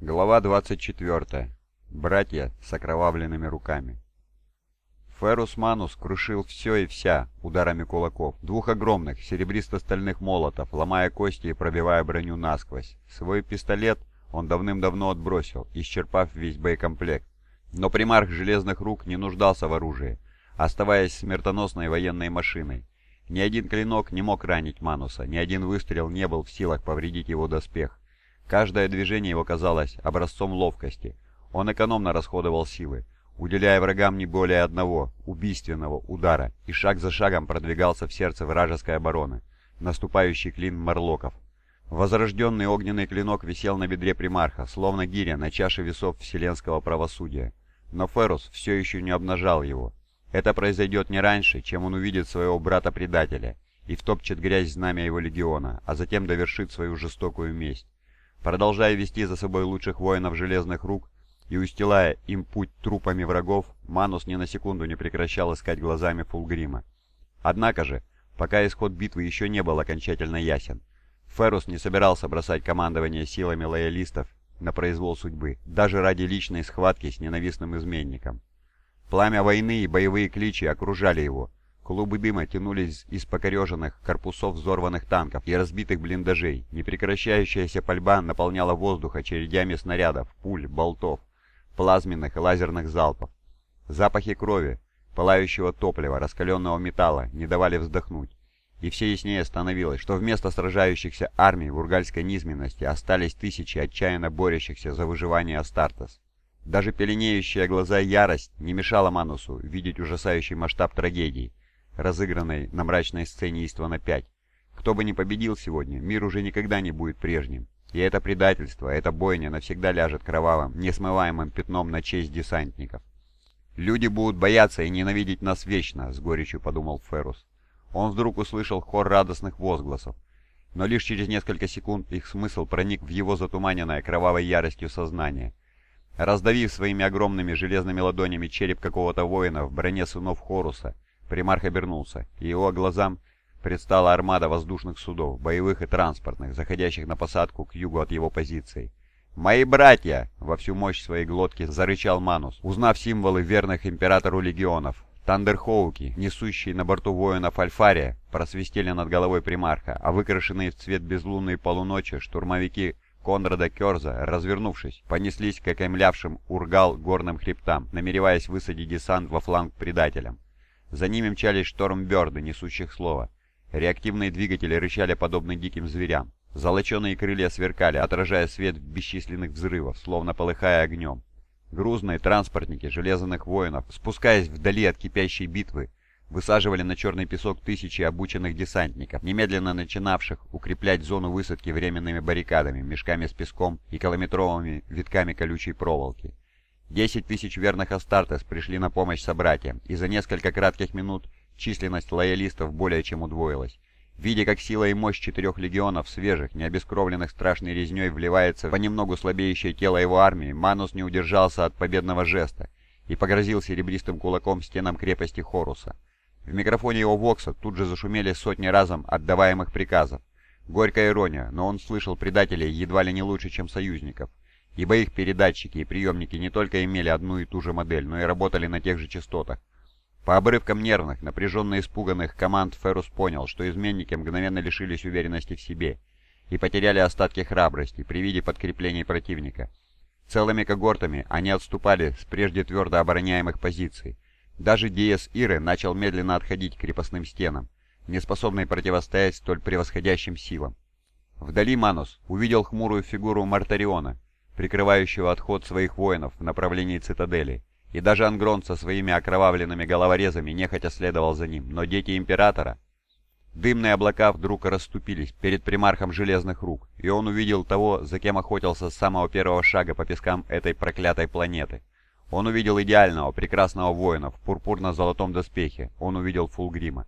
Глава 24. Братья с окровавленными руками. Ферус Манус крушил все и вся ударами кулаков, двух огромных серебристо-стальных молотов, ломая кости и пробивая броню насквозь. Свой пистолет он давным-давно отбросил, исчерпав весь боекомплект. Но примарх Железных Рук не нуждался в оружии, оставаясь смертоносной военной машиной. Ни один клинок не мог ранить Мануса, ни один выстрел не был в силах повредить его доспех. Каждое движение его казалось образцом ловкости. Он экономно расходовал силы, уделяя врагам не более одного убийственного удара, и шаг за шагом продвигался в сердце вражеской обороны, наступающий клин морлоков. Возрожденный огненный клинок висел на бедре примарха, словно гиря на чаше весов вселенского правосудия. Но Ферус все еще не обнажал его. Это произойдет не раньше, чем он увидит своего брата-предателя и втопчет грязь знамя его легиона, а затем довершит свою жестокую месть. Продолжая вести за собой лучших воинов железных рук и устилая им путь трупами врагов, Манус ни на секунду не прекращал искать глазами Фулгрима. Однако же, пока исход битвы еще не был окончательно ясен, Ферус не собирался бросать командование силами лоялистов на произвол судьбы, даже ради личной схватки с ненавистным изменником. Пламя войны и боевые кличи окружали его. Клубы дыма тянулись из покореженных корпусов взорванных танков и разбитых блиндажей. Непрекращающаяся пальба наполняла воздух очередями снарядов, пуль, болтов, плазменных и лазерных залпов. Запахи крови, пылающего топлива, раскаленного металла не давали вздохнуть. И все яснее становилось, что вместо сражающихся армий в ургальской низменности остались тысячи отчаянно борющихся за выживание Астартес. Даже пеленеющая глаза ярость не мешала Манусу видеть ужасающий масштаб трагедии, разыгранной на мрачной сцене Иствана-5. Кто бы ни победил сегодня, мир уже никогда не будет прежним. И это предательство, эта бойня навсегда ляжет кровавым, несмываемым пятном на честь десантников. «Люди будут бояться и ненавидеть нас вечно», — с горечью подумал Феррус. Он вдруг услышал хор радостных возгласов, но лишь через несколько секунд их смысл проник в его затуманенное кровавой яростью сознание — Раздавив своими огромными железными ладонями череп какого-то воина в броне сынов Хоруса, примарх обернулся, и его глазам предстала армада воздушных судов, боевых и транспортных, заходящих на посадку к югу от его позиции. «Мои братья!» — во всю мощь своей глотки зарычал Манус, узнав символы верных императору легионов. Тандерхоуки, несущие на борту воинов Альфария, просвистели над головой примарха, а выкрашенные в цвет безлунной полуночи штурмовики Конрада Керза, развернувшись, понеслись к окаймлявшим Ургал горным хребтам, намереваясь высадить десант во фланг предателям. За ними мчались штормберды, несущих слово. Реактивные двигатели рычали подобно диким зверям. Золоченые крылья сверкали, отражая свет бесчисленных взрывов, словно полыхая огнем. Грузные транспортники железных воинов, спускаясь вдали от кипящей битвы, высаживали на черный песок тысячи обученных десантников, немедленно начинавших укреплять зону высадки временными баррикадами, мешками с песком и километровыми витками колючей проволоки. Десять тысяч верных Астартес пришли на помощь собратьям, и за несколько кратких минут численность лоялистов более чем удвоилась. Видя, как сила и мощь четырех легионов, свежих, не обескровленных страшной резней, вливается в понемногу слабеющее тело его армии, Манус не удержался от победного жеста и погрозил серебристым кулаком стенам крепости Хоруса. В микрофоне его Вокса тут же зашумели сотни разом отдаваемых приказов. Горькая ирония, но он слышал предателей едва ли не лучше, чем союзников, ибо их передатчики и приемники не только имели одну и ту же модель, но и работали на тех же частотах. По обрывкам нервных, напряженно испуганных команд Феррус понял, что изменники мгновенно лишились уверенности в себе и потеряли остатки храбрости при виде подкреплений противника. Целыми когортами они отступали с прежде твердо обороняемых позиций, даже Диес Иры начал медленно отходить к крепостным стенам, не способный противостоять столь превосходящим силам. Вдали Манус увидел хмурую фигуру Мартариона, прикрывающего отход своих воинов в направлении цитадели, и даже Ангрон со своими окровавленными головорезами нехотя следовал за ним, но дети Императора... Дымные облака вдруг расступились перед примархом Железных Рук, и он увидел того, за кем охотился с самого первого шага по пескам этой проклятой планеты — он увидел идеального, прекрасного воина в пурпурно-золотом доспехе. Он увидел Фулгрима.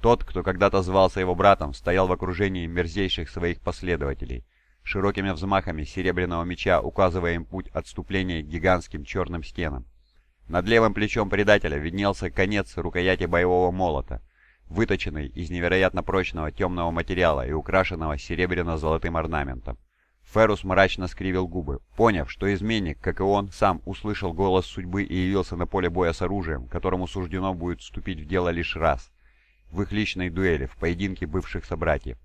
Тот, кто когда-то звался его братом, стоял в окружении мерзейших своих последователей, широкими взмахами серебряного меча указывая им путь отступления к гигантским черным стенам. Над левым плечом предателя виднелся конец рукояти боевого молота, выточенный из невероятно прочного темного материала и украшенного серебряно-золотым орнаментом. Феррус мрачно скривил губы, поняв, что изменник, как и он, сам услышал голос судьбы и явился на поле боя с оружием, которому суждено будет вступить в дело лишь раз, в их личной дуэли, в поединке бывших собратьев.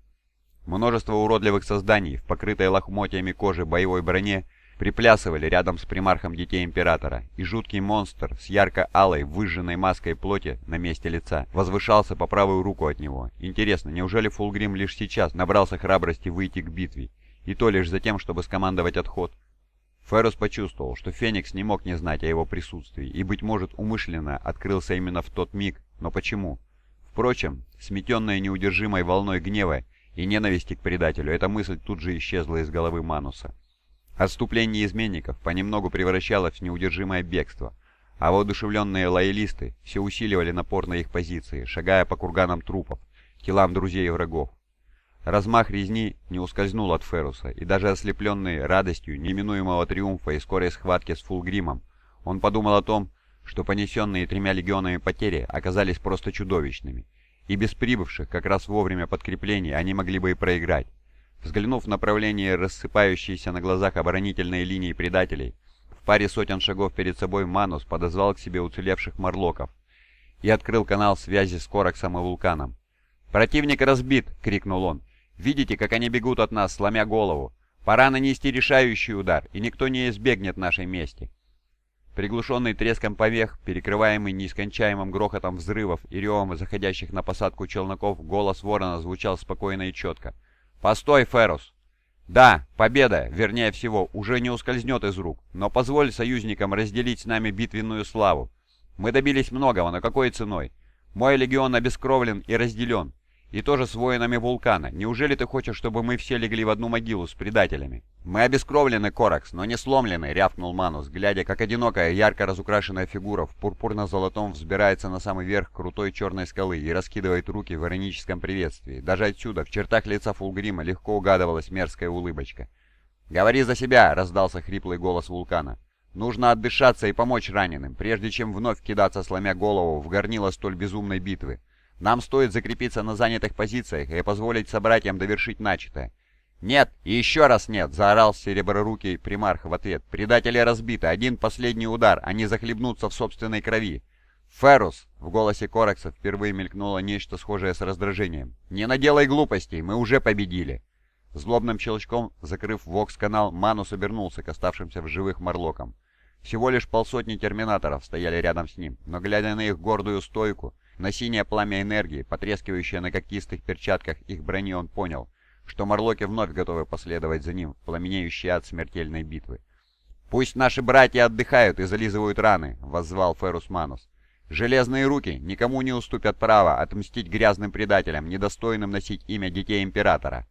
Множество уродливых созданий в покрытой лохмотьями кожи боевой броне приплясывали рядом с примархом детей Императора, и жуткий монстр с ярко-алой, выжженной маской плоти на месте лица возвышался по правую руку от него. Интересно, неужели Фулгрим лишь сейчас набрался храбрости выйти к битве, и то лишь за тем, чтобы скомандовать отход? Феррус почувствовал, что Феникс не мог не знать о его присутствии, и, быть может, умышленно открылся именно в тот миг, но почему? Впрочем, сметенная неудержимой волной гнева и ненависти к предателю, эта мысль тут же исчезла из головы Мануса. Отступление изменников понемногу превращалось в неудержимое бегство, а воодушевленные лоялисты все усиливали напор на их позиции, шагая по курганам трупов, телам друзей и врагов. Размах резни не ускользнул от Феруса, и даже ослепленный радостью неминуемого триумфа и скорой схватки с Фулгримом, он подумал о том, что понесенные тремя легионами потери оказались просто чудовищными, и без прибывших как раз вовремя подкреплений они могли бы и проиграть. Взглянув в направление рассыпающейся на глазах оборонительной линии предателей, в паре сотен шагов перед собой Манус подозвал к себе уцелевших морлоков и открыл канал связи с Кораксом и Вулканом. «Противник разбит!» — крикнул он. «Видите, как они бегут от нас, сломя голову? Пора нанести решающий удар, и никто не избегнет нашей мести!» Приглушенный треском помех, перекрываемый неискончаемым грохотом взрывов и ревом заходящих на посадку челноков, голос ворона звучал спокойно и четко. «Постой, Феррус!» «Да, победа, вернее всего, уже не ускользнет из рук, но позволь союзникам разделить с нами битвенную славу. Мы добились многого, но какой ценой? Мой легион обескровлен и разделен, и тоже с воинами вулкана. Неужели ты хочешь, чтобы мы все легли в одну могилу с предателями?» «Мы обескровлены, Коракс, но не сломлены», — рявкнул Манус, глядя, как одинокая, ярко разукрашенная фигура в пурпурно-золотом взбирается на самый верх крутой черной скалы и раскидывает руки в ироническом приветствии. Даже отсюда, в чертах лица Фулгрима, легко угадывалась мерзкая улыбочка. «Говори за себя!» — раздался хриплый голос вулкана. «Нужно отдышаться и помочь раненым, прежде чем вновь кидаться, сломя голову, в горнило столь безумной битвы. Нам стоит закрепиться на занятых позициях и позволить собратьям довершить начатое. «Нет, и еще раз нет!» — заорал сереброрукий примарх в ответ. «Предатели разбиты. Один последний удар. Они захлебнутся в собственной крови». «Феррус!» — в голосе Коракса впервые мелькнуло нечто схожее с раздражением. «Не наделай глупостей, мы уже победили!» Злобным щелчком, закрыв вокс-канал, Манус обернулся к оставшимся в живых морлокам. Всего лишь полсотни терминаторов стояли рядом с ним, но глядя на их гордую стойку, на синее пламя энергии, потрескивающее на когтистых перчатках их брони, он понял, что морлоки вновь готовы последовать за ним в пламенеющий ад смертельной битвы. «Пусть наши братья отдыхают и зализывают раны», — воззвал Ферус Манус. «Железные руки никому не уступят право отмстить грязным предателям, недостойным носить имя детей Императора».